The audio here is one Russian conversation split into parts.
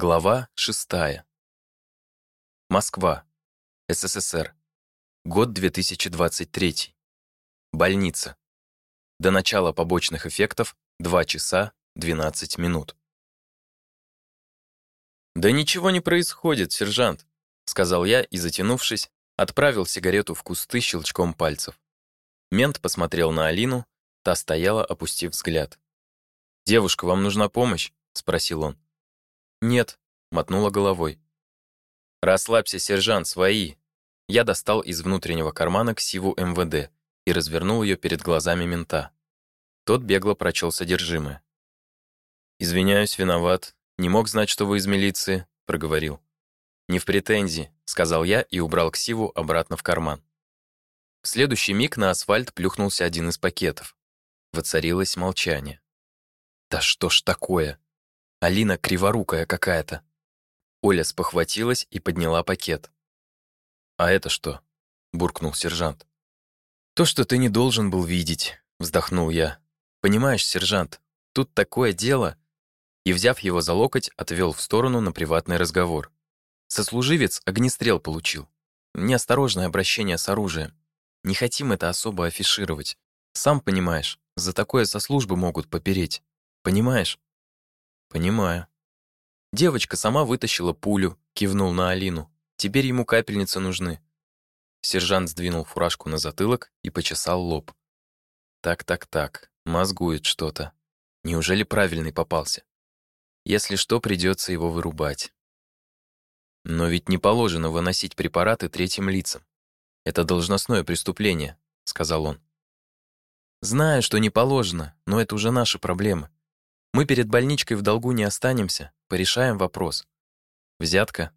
Глава 6. Москва. СССР. Год 2023. Больница. До начала побочных эффектов 2 часа 12 минут. «Да ничего не происходит, сержант», — сказал я и, затянувшись, отправил сигарету в кусты щелчком пальцев. Мент посмотрел на Алину, та стояла, опустив взгляд. «Девушка, вам нужна помощь?» — спросил он. «Нет», — мотнула головой. «Расслабься, сержант, свои». Я достал из внутреннего кармана ксиву МВД и развернул ее перед глазами мента. Тот бегло прочел содержимое. «Извиняюсь, виноват. Не мог знать, что вы из милиции», — проговорил. «Не в претензии», — сказал я и убрал ксиву обратно в карман. В следующий миг на асфальт плюхнулся один из пакетов. Воцарилось молчание. «Да что ж такое?» Алина криворукая какая-то. Оля спохватилась и подняла пакет. «А это что?» — буркнул сержант. «То, что ты не должен был видеть», — вздохнул я. «Понимаешь, сержант, тут такое дело...» И, взяв его за локоть, отвел в сторону на приватный разговор. Сослуживец огнестрел получил. Неосторожное обращение с оружием. Не хотим это особо афишировать. Сам понимаешь, за такое со службы могут попереть. Понимаешь? «Понимаю». Девочка сама вытащила пулю, кивнул на Алину. «Теперь ему капельницы нужны». Сержант сдвинул фуражку на затылок и почесал лоб. «Так-так-так, мозгует что-то. Неужели правильный попался? Если что, придется его вырубать». «Но ведь не положено выносить препараты третьим лицам. Это должностное преступление», — сказал он. «Знаю, что не положено, но это уже наши проблемы. Мы перед больничкой в долгу не останемся, порешаем вопрос. Взятка?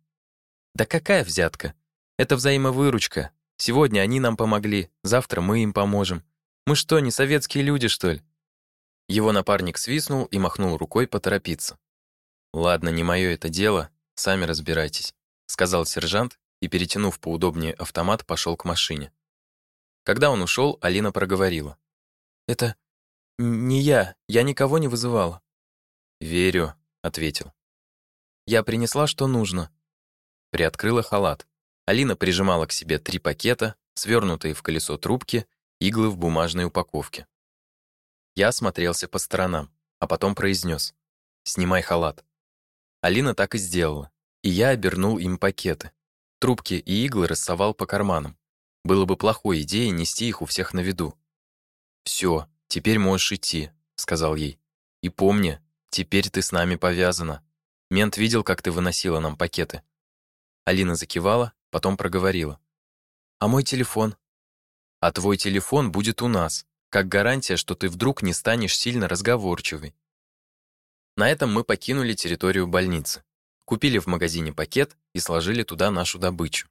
Да какая взятка? Это взаимовыручка. Сегодня они нам помогли, завтра мы им поможем. Мы что, не советские люди, что ли? Его напарник свистнул и махнул рукой поторопиться. «Ладно, не мое это дело, сами разбирайтесь», сказал сержант и, перетянув поудобнее автомат, пошел к машине. Когда он ушел, Алина проговорила. «Это «Не я, я никого не вызывала». «Верю», — ответил. «Я принесла, что нужно». Приоткрыла халат. Алина прижимала к себе три пакета, свернутые в колесо трубки, иглы в бумажной упаковке. Я осмотрелся по сторонам, а потом произнес: «Снимай халат». Алина так и сделала, и я обернул им пакеты. Трубки и иглы рассовал по карманам. Было бы плохой идеей нести их у всех на виду. Все, «Теперь можешь идти», — сказал ей. «И помни, теперь ты с нами повязана. Мент видел, как ты выносила нам пакеты». Алина закивала, потом проговорила. «А мой телефон?» «А твой телефон будет у нас, как гарантия, что ты вдруг не станешь сильно разговорчивой». На этом мы покинули территорию больницы. Купили в магазине пакет и сложили туда нашу добычу.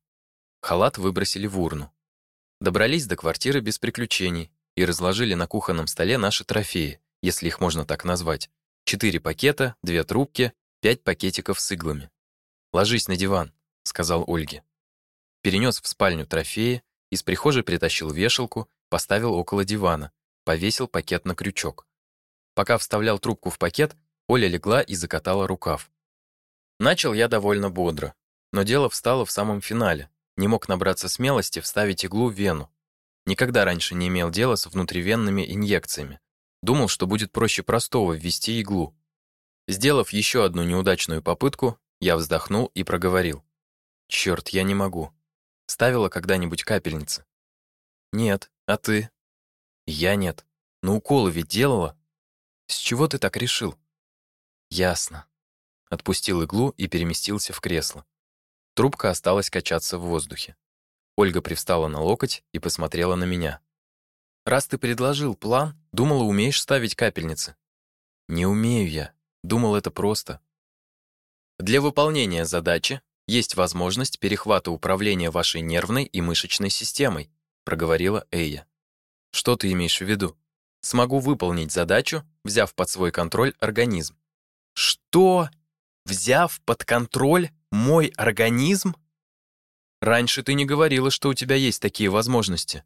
Халат выбросили в урну. Добрались до квартиры без приключений, и разложили на кухонном столе наши трофеи, если их можно так назвать. Четыре пакета, две трубки, пять пакетиков с иглами. «Ложись на диван», — сказал Ольге. Перенес в спальню трофеи, из прихожей притащил вешалку, поставил около дивана, повесил пакет на крючок. Пока вставлял трубку в пакет, Оля легла и закатала рукав. Начал я довольно бодро, но дело встало в самом финале. Не мог набраться смелости вставить иглу в вену, Никогда раньше не имел дела с внутривенными инъекциями. Думал, что будет проще простого ввести иглу. Сделав еще одну неудачную попытку, я вздохнул и проговорил. «Черт, я не могу. Ставила когда-нибудь капельницы?» «Нет. А ты?» «Я нет. Но уколы ведь делала?» «С чего ты так решил?» «Ясно». Отпустил иглу и переместился в кресло. Трубка осталась качаться в воздухе. Ольга привстала на локоть и посмотрела на меня. «Раз ты предложил план, думала, умеешь ставить капельницы». «Не умею я. Думал, это просто». Для выполнения задачи есть возможность перехвата управления вашей нервной и мышечной системой, проговорила Эя. Что ты имеешь в виду? Смогу выполнить задачу, взяв под свой контроль организм. Что? Взяв под контроль мой организм? Раньше ты не говорила, что у тебя есть такие возможности.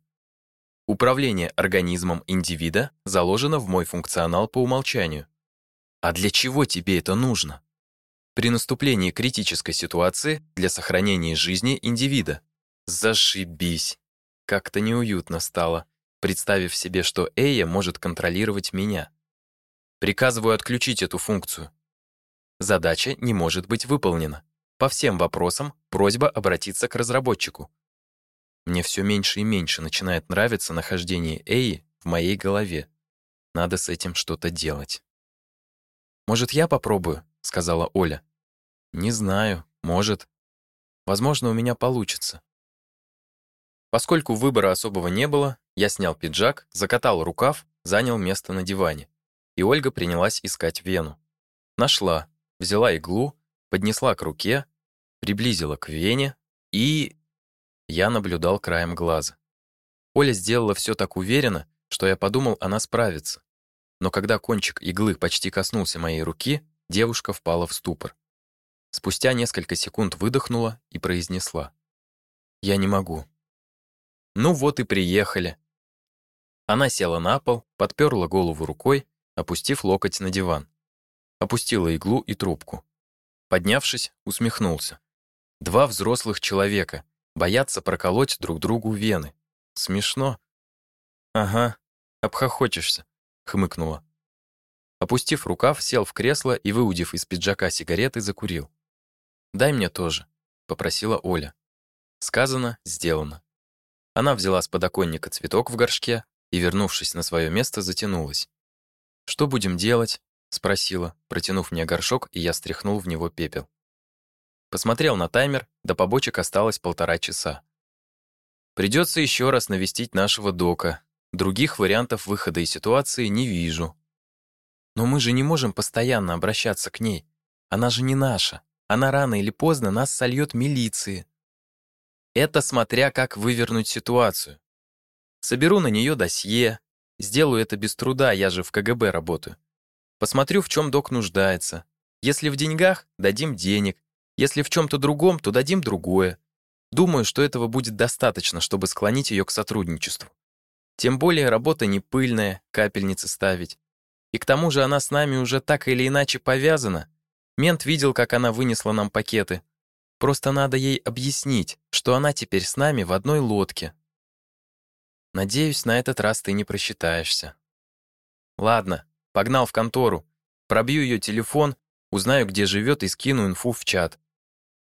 Управление организмом индивида заложено в мой функционал по умолчанию. А для чего тебе это нужно? при наступлении критической ситуации для сохранения жизни индивида. Зашибись. Как-то неуютно стало, представив себе, что Эя может контролировать меня. Приказываю отключить эту функцию. Задача не может быть выполнена. По всем вопросам просьба обратиться к разработчику. Мне все меньше и меньше начинает нравиться нахождение Эи в моей голове. Надо с этим что-то делать. «Может, я попробую?» — сказала Оля. «Не знаю. Может. Возможно, у меня получится». Поскольку выбора особого не было, я снял пиджак, закатал рукав, занял место на диване. И Ольга принялась искать вену. Нашла, взяла иглу, поднесла к руке, приблизила к вене и... Я наблюдал краем глаза. Оля сделала все так уверенно, что я подумал, она справится. Но когда кончик иглы почти коснулся моей руки, девушка впала в ступор. Спустя несколько секунд выдохнула и произнесла. «Я не могу». «Ну вот и приехали». Она села на пол, подперла голову рукой, опустив локоть на диван. Опустила иглу и трубку. Поднявшись, усмехнулся. Два взрослых человека боятся проколоть друг другу вены. Смешно. Ага, обхохочешься, хмыкнула. Опустив рукав, сел в кресло и, выудив из пиджака сигареты, закурил. «Дай мне тоже», — попросила Оля. Сказано, сделано. Она взяла с подоконника цветок в горшке и, вернувшись на свое место, затянулась. «Что будем делать?» — спросила, протянув мне горшок, и я стряхнул в него пепел. Посмотрел на таймер, до побочек осталось полтора часа. Придется еще раз навестить нашего дока. Других вариантов выхода из ситуации не вижу. Но мы же не можем постоянно обращаться к ней. Она же не наша. Она рано или поздно нас сольет милиции. Это смотря как вывернуть ситуацию. Соберу на нее досье, сделаю это без труда, я же в КГБ работаю. Посмотрю, в чем док нуждается. Если в деньгах, дадим денег. Если в чем-то другом, то дадим другое. Думаю, что этого будет достаточно, чтобы склонить ее к сотрудничеству. Тем более работа не пыльная, капельницы ставить. И к тому же она с нами уже так или иначе повязана. Мент видел, как она вынесла нам пакеты. Просто надо ей объяснить, что она теперь с нами в одной лодке. Надеюсь, на этот раз ты не просчитаешься. Ладно, погнал в контору. Пробью ее телефон, узнаю, где живет и скину инфу в чат.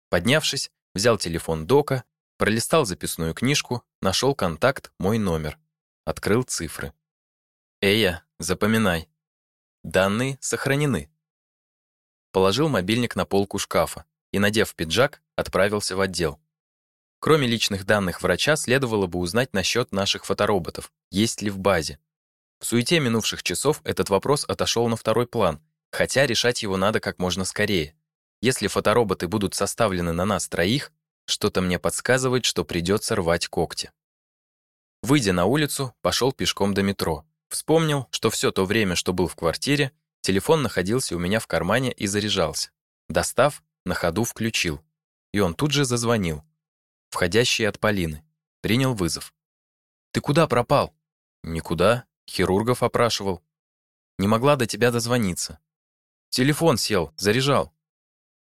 Поднявшись, взял телефон Дока, пролистал записную книжку, нашел контакт, мой номер. Открыл цифры. Эя, запоминай. Данные сохранены. Положил мобильник на полку шкафа и, надев пиджак, отправился в отдел. Кроме личных данных врача, следовало бы узнать насчет наших фотороботов, есть ли в базе. В суете минувших часов этот вопрос отошел на второй план, хотя решать его надо как можно скорее. Если фотороботы будут составлены на нас троих, что-то мне подсказывает, что придется рвать когти. Выйдя на улицу, пошел пешком до метро. Вспомнил, что все то время, что был в квартире, телефон находился у меня в кармане и заряжался. Достав, на ходу включил. И он тут же зазвонил. Входящий от Полины. Принял вызов. «Ты куда пропал?» «Никуда. Хирургов опрашивал. Не могла до тебя дозвониться. Телефон сел, заряжал.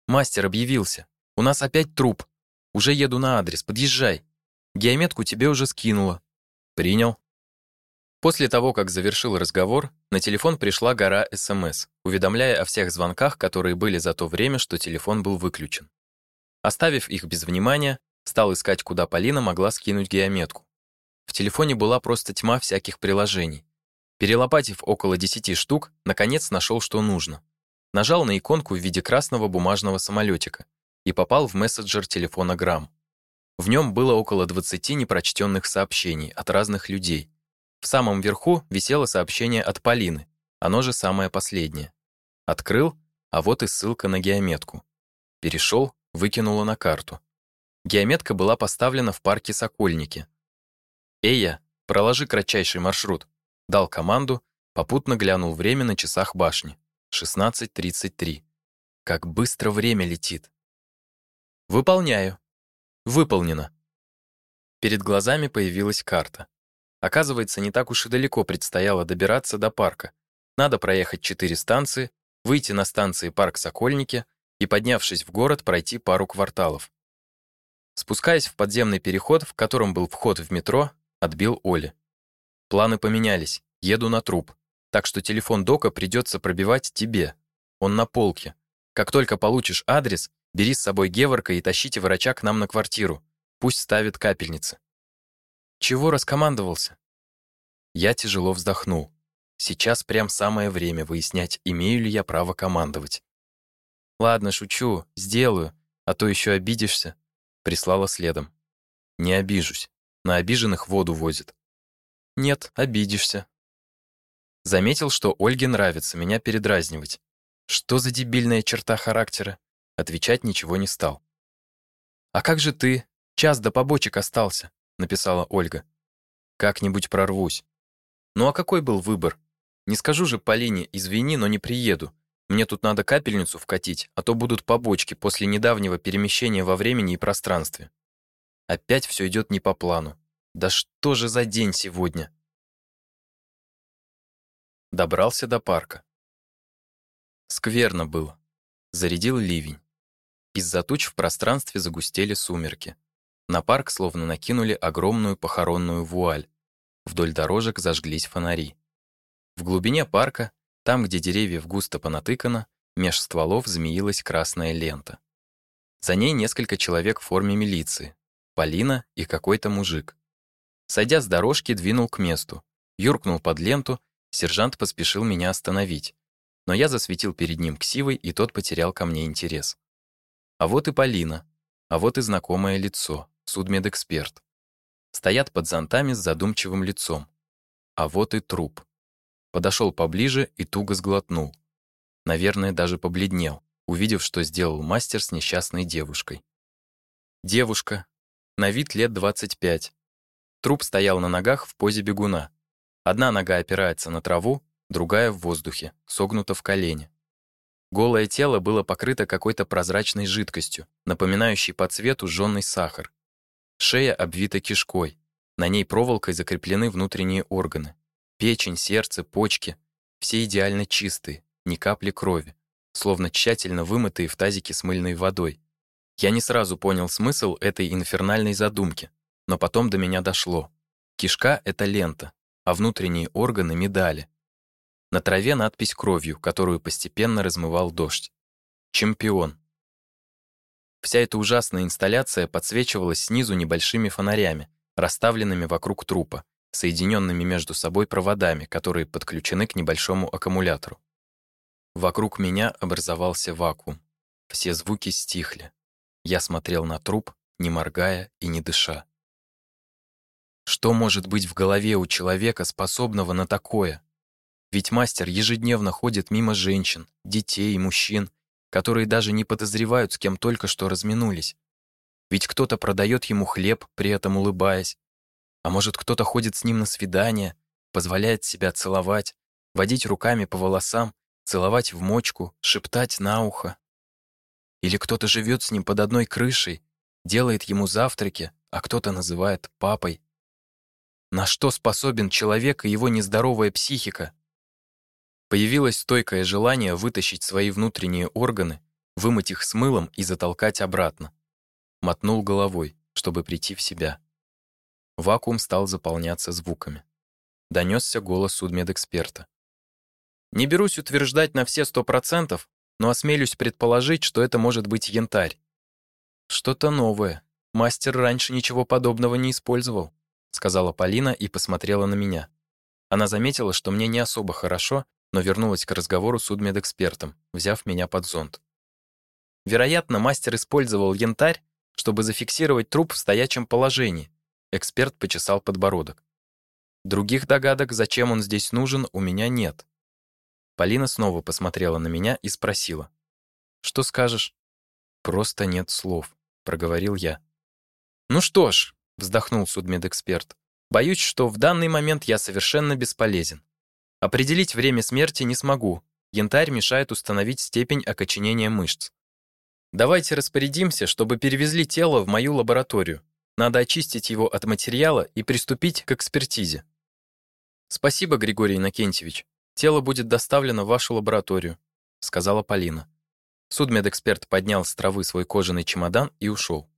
Мастер объявился. У нас опять труп. Уже еду на адрес, подъезжай. Геометку тебе уже скинула. Принял. После того, как завершил разговор, на телефон пришла гора СМС, уведомляя о всех звонках, которые были за то время, что телефон был выключен. Оставив их без внимания, стал искать, куда Полина могла скинуть геометку. В телефоне была просто тьма всяких приложений. Перелопатив около 10 штук, наконец нашел, что нужно нажал на иконку в виде красного бумажного самолетика и попал в мессенджер телефона Грамм. В нем было около 20 непрочтенных сообщений от разных людей. В самом верху висело сообщение от Полины, оно же самое последнее. Открыл, а вот и ссылка на геометку. Перешел, выкинула на карту. Геометка была поставлена в парке Сокольники. «Эя, проложи кратчайший маршрут», дал команду, попутно глянул время на часах башни. 16.33. Как быстро время летит. Выполняю. Выполнено. Перед глазами появилась карта. Оказывается, не так уж и далеко предстояло добираться до парка. Надо проехать четыре станции, выйти на станции парк Сокольники и, поднявшись в город, пройти пару кварталов. Спускаясь в подземный переход, в котором был вход в метро, отбил Оли. Планы поменялись. Еду на труп. Так что телефон Дока придется пробивать тебе. Он на полке. Как только получишь адрес, бери с собой Геворка и тащите врача к нам на квартиру. Пусть ставит капельницы. Чего раскомандовался? Я тяжело вздохнул. Сейчас прям самое время выяснять, имею ли я право командовать. Ладно, шучу, сделаю, а то еще обидишься, прислала следом. Не обижусь. На обиженных воду возят. Нет, обидишься. Заметил, что Ольге нравится меня передразнивать. Что за дебильная черта характера? Отвечать ничего не стал. А как же ты? Час до побочек остался, написала Ольга. Как-нибудь прорвусь. Ну а какой был выбор? Не скажу же Полине, извини, но не приеду. Мне тут надо капельницу вкатить, а то будут побочки после недавнего перемещения во времени и пространстве. Опять все идет не по плану. Да что же за день сегодня? Добрался до парка. Скверно было. Зарядил ливень. Из-за туч в пространстве загустели сумерки. На парк словно накинули огромную похоронную вуаль. Вдоль дорожек зажглись фонари. В глубине парка, там, где деревьев густо понатыкано, меж стволов змеилась красная лента. За ней несколько человек в форме милиции. Полина и какой-то мужик. Сойдя с дорожки, двинул к месту. Юркнул под ленту, сержант поспешил меня остановить. Но я засветил перед ним ксивой, и тот потерял ко мне интерес. А вот и Полина. А вот и знакомое лицо, судмедэксперт. Стоят под зонтами с задумчивым лицом. А вот и труп. Подошел поближе и туго сглотнул. Наверное, даже побледнел, увидев, что сделал мастер с несчастной девушкой. Девушка, на вид лет 25. Труп стоял на ногах в позе бегуна. Одна нога опирается на траву, другая в воздухе, согнута в колени. Голое тело было покрыто какой-то прозрачной жидкостью, напоминающей по цвету жжёный сахар. Шея обвита кишкой. На ней проволокой закреплены внутренние органы. Печень, сердце, почки — все идеально чистые, ни капли крови, словно тщательно вымытые в тазике с мыльной водой. Я не сразу понял смысл этой инфернальной задумки, но потом до меня дошло. Кишка — это лента, а внутренние органы — медали. На траве надпись кровью, которую постепенно размывал дождь. Чемпион. Вся эта ужасная инсталляция подсвечивалась снизу небольшими фонарями, расставленными вокруг трупа, соединенными между собой проводами, которые подключены к небольшому аккумулятору. Вокруг меня образовался вакуум. Все звуки стихли. Я смотрел на труп, не моргая и не дыша. Что может быть в голове у человека, способного на такое? Ведь мастер ежедневно ходит мимо женщин, детей, мужчин, которые даже не подозревают, с кем только что разминулись. Ведь кто-то продает ему хлеб, при этом улыбаясь, а может, кто-то ходит с ним на свидание, позволяет себя целовать, водить руками по волосам, целовать в мочку, шептать на ухо. Или кто-то живет с ним под одной крышей, делает ему завтраки, а кто-то называет папой. На что способен человек и его нездоровая психика? Появилось стойкое желание вытащить свои внутренние органы, вымыть их с мылом и затолкать обратно. Мотнул головой, чтобы прийти в себя. Вакуум стал заполняться звуками. Донесся голос судмедэксперта. Не берусь утверждать на все сто процентов, но осмелюсь предположить, что это может быть янтарь. Что-то новое. Мастер раньше ничего подобного не использовал, сказала Полина и посмотрела на меня. Она заметила, что мне не особо хорошо, но вернулась к разговору с судмедэкспертом, взяв меня под зонт. Вероятно, мастер использовал янтарь, чтобы зафиксировать труп в стоячем положении, Эксперт почесал подбородок. Других догадок, зачем он здесь нужен, у меня нет. Полина снова посмотрела на меня и спросила: "Что скажешь?" "Просто нет слов", проговорил я. "Ну что ж", вздохнул судмедэксперт. "Боюсь, что в данный момент я совершенно бесполезен. Определить время смерти не смогу. Янтарь мешает установить степень окоченения мышц. Давайте распорядимся, чтобы перевезли тело в мою лабораторию. Надо очистить его от материала и приступить к экспертизе. Спасибо, Григорий Иннокентьевич. Тело будет доставлено в вашу лабораторию, сказала Полина. Судмедэксперт поднял с травы свой кожаный чемодан и ушел.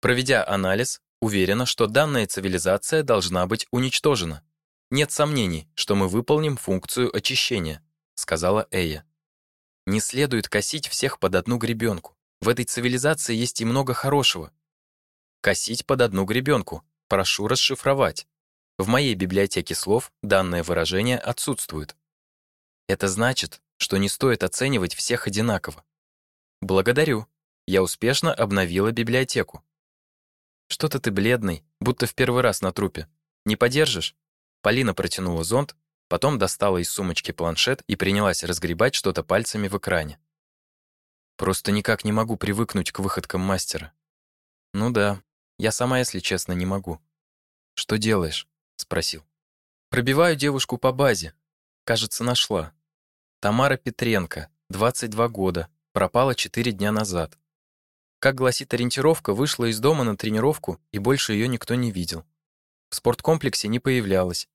Проведя анализ, уверена, что данная цивилизация должна быть уничтожена. Нет сомнений, что мы выполним функцию очищения, сказала Эя. Не следует косить всех под одну гребенку. В этой цивилизации есть и много хорошего. Косить под одну гребенку. Прошу расшифровать. В моей библиотеке слов данное выражение отсутствует. Это значит, что не стоит оценивать всех одинаково. Благодарю. Я успешно обновила библиотеку. Что-то ты бледный, будто в первый раз на трупе. Не подержишь? Полина протянула зонт, потом достала из сумочки планшет и принялась разгребать что-то пальцами в экране. Просто никак не могу привыкнуть к выходкам мастера. Ну да, я сама, если честно, не могу. Что делаешь? Спросил. Пробиваю девушку по базе. Кажется, нашла. Тамара Петренко, 22 года, пропала 4 дня назад. Как гласит ориентировка, вышла из дома на тренировку, и больше ее никто не видел. В спорткомплексе не появлялась.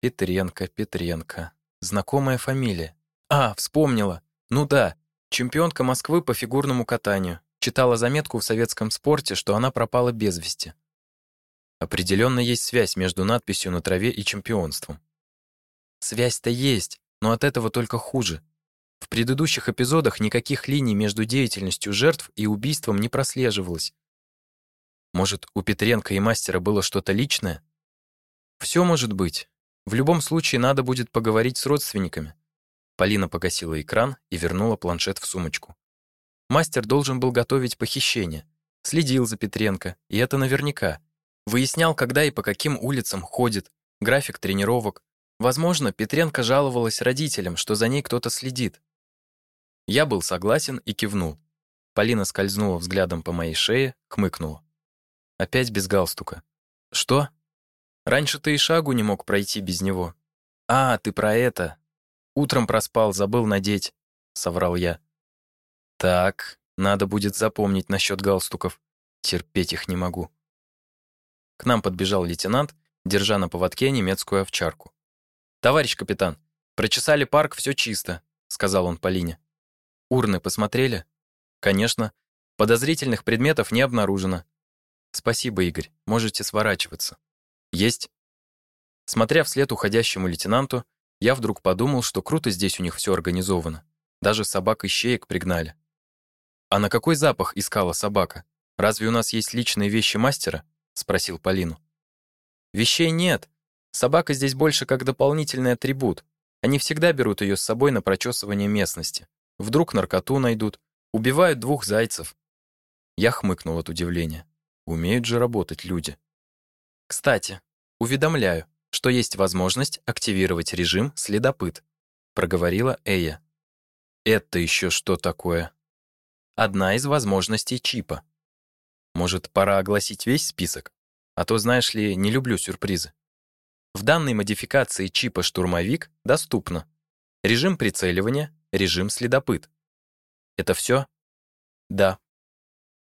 Петренко, Петренко. Знакомая фамилия. А, вспомнила. Ну да, чемпионка Москвы по фигурному катанию. Читала заметку в советском спорте, что она пропала без вести. Определенно есть связь между надписью на траве и чемпионством. Связь-то есть, но от этого только хуже. В предыдущих эпизодах никаких линий между деятельностью жертв и убийством не прослеживалось. Может, у Петренко и мастера было что-то личное? Все может быть. В любом случае надо будет поговорить с родственниками. Полина погасила экран и вернула планшет в сумочку. Мастер должен был готовить похищение. Следил за Петренко, и это наверняка. Выяснял, когда и по каким улицам ходит, график тренировок. Возможно, Петренко жаловалась родителям, что за ней кто-то следит. Я был согласен и кивнул. Полина скользнула взглядом по моей шее, хмыкнула. Опять без галстука. Что? Раньше ты и шагу не мог пройти без него. А, ты про это. Утром проспал, забыл надеть, соврал я. Так, надо будет запомнить насчет галстуков. Терпеть их не могу. К нам подбежал лейтенант, держа на поводке немецкую овчарку. «Товарищ капитан, прочесали парк, все чисто», — сказал он Полине. Урны посмотрели? Конечно. Подозрительных предметов не обнаружено. Спасибо, Игорь. Можете сворачиваться. Есть. Смотря вслед уходящему лейтенанту, я вдруг подумал, что круто здесь у них все организовано. Даже собак и щеек пригнали. А на какой запах искала собака? Разве у нас есть личные вещи мастера? Спросил Полину. Вещей нет. Собака здесь больше как дополнительный атрибут. Они всегда берут ее с собой на прочесывание местности. Вдруг наркоту найдут. Убивают двух зайцев. Я хмыкнул от удивления. Умеют же работать люди. Кстати, уведомляю, что есть возможность активировать режим следопыт, проговорила Эя. Это еще что такое? Одна из возможностей чипа. Может, пора огласить весь список? А то, знаешь ли, не люблю сюрпризы. В данной модификации чипа «Штурмовик» доступно режим прицеливания, Режим следопыт. Это все? Да.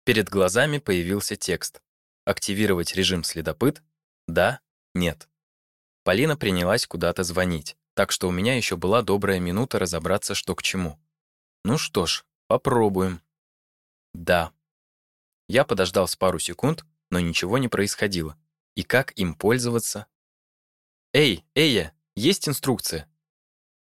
Перед глазами появился текст. Активировать режим следопыт? Да, нет. Полина принялась куда-то звонить, так что у меня еще была добрая минута разобраться, что к чему. Ну что ж, попробуем. Да. Я подождал с пару секунд, но ничего не происходило. И как им пользоваться? Эй, Эя, есть инструкция.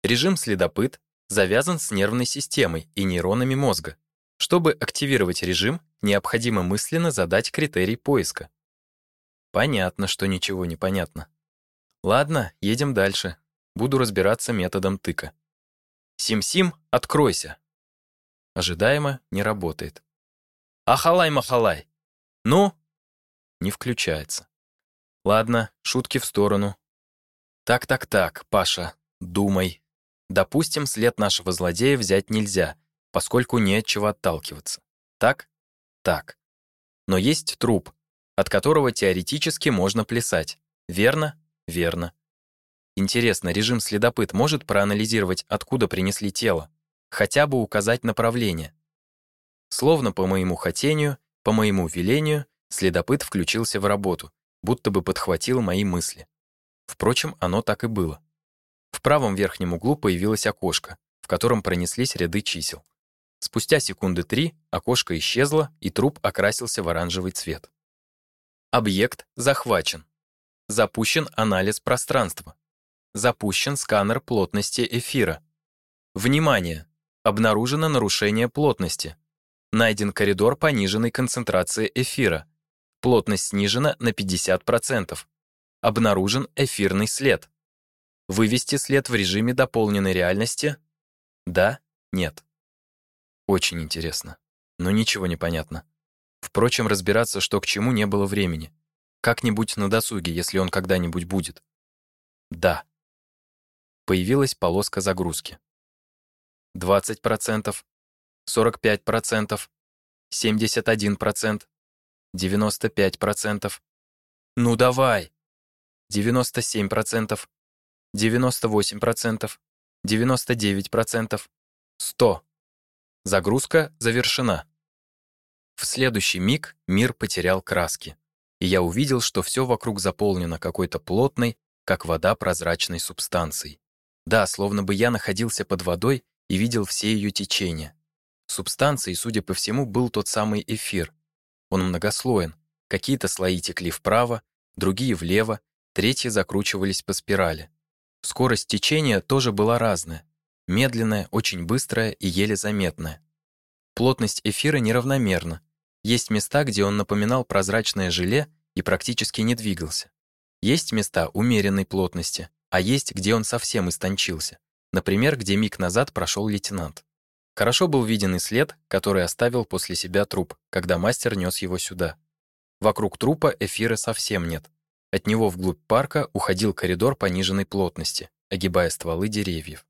Режим следопыт завязан с нервной системой и нейронами мозга. Чтобы активировать режим, необходимо мысленно задать критерий поиска. Понятно, что ничего не понятно. Ладно, едем дальше. Буду разбираться методом тыка. Сим-сим, откройся. Ожидаемо не работает. Ахалай-махалай. Ну? Не включается. Ладно, шутки в сторону. Так-так-так, Паша, думай. Допустим, след нашего злодея взять нельзя, поскольку не от чего отталкиваться. Так? Так. Но есть труп, от которого теоретически можно плясать. Верно? Верно. Интересно, режим следопыт может проанализировать, откуда принесли тело, хотя бы указать направление. Словно по моему хотению, по моему велению, следопыт включился в работу, будто бы подхватил мои мысли. Впрочем, оно так и было. В правом верхнем углу появилось окошко, в котором пронеслись ряды чисел. Спустя секунды три окошко исчезло, и труп окрасился в оранжевый цвет. Объект захвачен. Запущен анализ пространства. Запущен сканер плотности эфира. Внимание! Обнаружено нарушение плотности. Найден коридор пониженной концентрации эфира. Плотность снижена на 50%. Обнаружен эфирный след. Вывести след в режиме дополненной реальности? Да? Нет? Очень интересно. Но ничего не понятно. Впрочем, разбираться, что к чему, не было времени. Как-нибудь на досуге, если он когда-нибудь будет. Да. Появилась полоска загрузки. 20%, 45%, 71%, 95%. Ну давай! 97%, 98%, 99%, 100. Загрузка завершена. В следующий миг мир потерял краски, и я увидел, что все вокруг заполнено какой-то плотной, как вода прозрачной субстанцией. Да, словно бы я находился под водой и видел все ее течения. Субстанцией, судя по всему, был тот самый эфир. Он многослоен. Какие-то слои текли вправо, другие влево, третьи закручивались по спирали. Скорость течения тоже была разная. Медленная, очень быстрая и еле заметная. Плотность эфира неравномерна, есть места, где он напоминал прозрачное желе и практически не двигался. Есть места умеренной плотности, а есть, где он совсем истончился. Например, где миг назад прошел лейтенант. Хорошо был виден и след, который оставил после себя труп, когда мастер нес его сюда. Вокруг трупа эфира совсем нет. От него вглубь парка уходил коридор пониженной плотности, огибая стволы деревьев.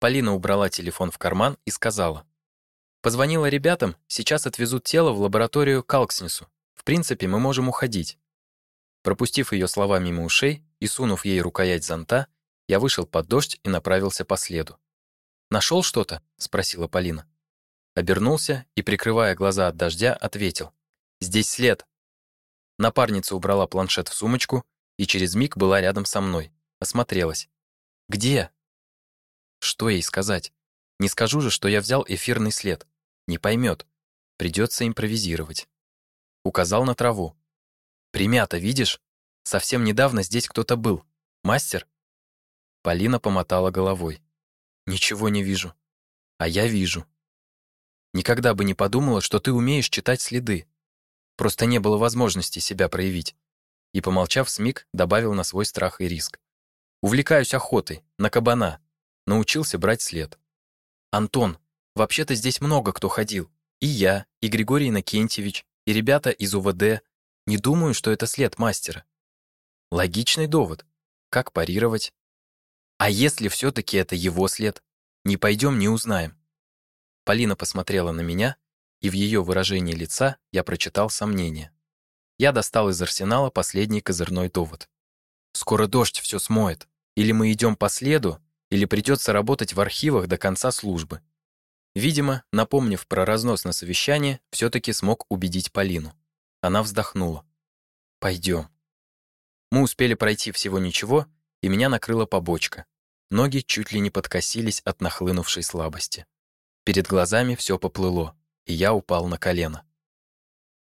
Полина убрала телефон в карман и сказала: Позвонила ребятам, сейчас отвезут тело в лабораторию к. В принципе, мы можем уходить. Пропустив ее слова мимо ушей и сунув ей рукоять зонта, я вышел под дождь и направился по следу. Нашел что-то?» — спросила Полина. Обернулся и, прикрывая глаза от дождя, ответил. «Здесь след». Напарница убрала планшет в сумочку и через миг была рядом со мной. Осмотрелась. «Где?» Что ей сказать? Не скажу же, что я взял эфирный след. Не поймет. Придется импровизировать. Указал на траву. Примята, видишь? Совсем недавно здесь кто-то был. Мастер? Полина помотала головой. Ничего не вижу. А я вижу. Никогда бы не подумала, что ты умеешь читать следы. Просто не было возможности себя проявить. И, помолчав смиг, добавил на свой страх и риск. Увлекаюсь охотой, на кабана. Научился брать след. Антон, Вообще-то здесь много кто ходил. И я, и Григорий Иннокентьевич, и ребята из УВД. Не думаю, что это след мастера. Логичный довод. Как парировать? А если все таки это его след? Не пойдем, не узнаем. Полина посмотрела на меня, и в ее выражении лица я прочитал сомнение. Я достал из арсенала последний козырной довод. Скоро дождь все смоет. Или мы идем по следу, или придется работать в архивах до конца службы. Видимо, напомнив про разнос на совещании, все таки смог убедить Полину. Она вздохнула. Пойдем. Мы успели пройти всего ничего, и меня накрыла побочка. Ноги чуть ли не подкосились от нахлынувшей слабости. Перед глазами все поплыло, и я упал на колено.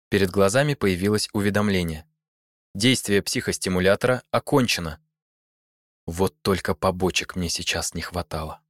Перед глазами появилось уведомление. Действие психостимулятора окончено. Вот только побочек мне сейчас не хватало.